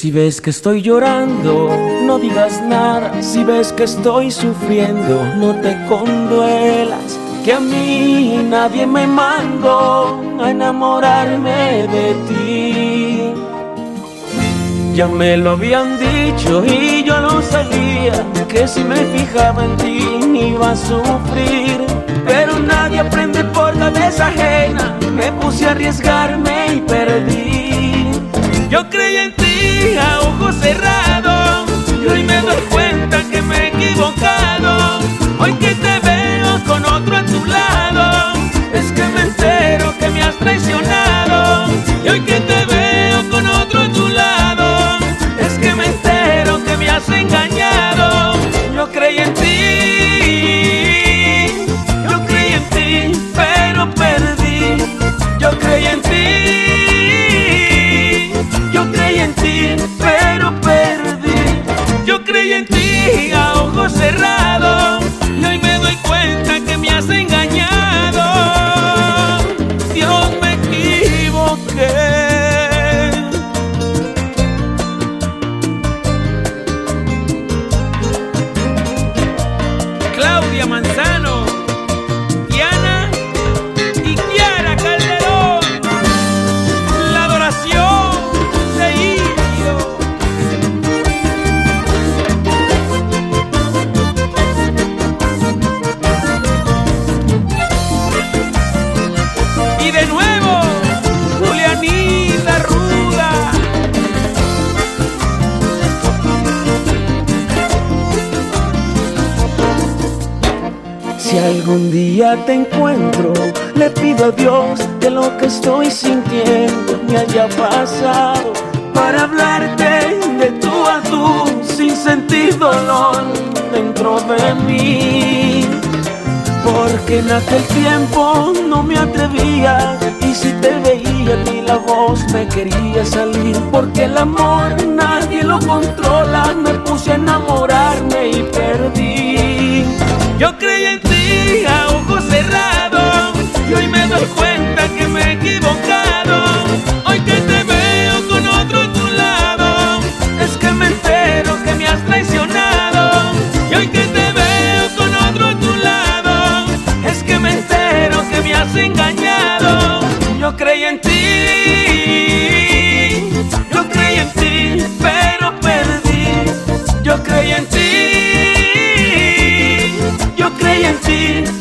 Si ves que estoy llorando, no digas nada. Si ves que estoy sufriendo, no te conduelas. Que a mí nadie me mandó a enamorarme de ti. Ya me lo habían dicho y yo lo sabía que si me fijaba en ti iba a sufrir. Pero nadie aprende por cabeza ajena. Me puse a arriesgarme y perdí. Yo creí en ti a Si algún día te encuentro, le pido a Dios que lo que estoy sintiendo me haya pasado para hablarte de tú a tú sin sentir dolor dentro de mí. Porque en aquel tiempo no me atrevía y si te veía ni la voz me quería salir. Porque el amor nadie lo controla, me puse a enamorarme y perdí. Yo creí ti a perdí. Yo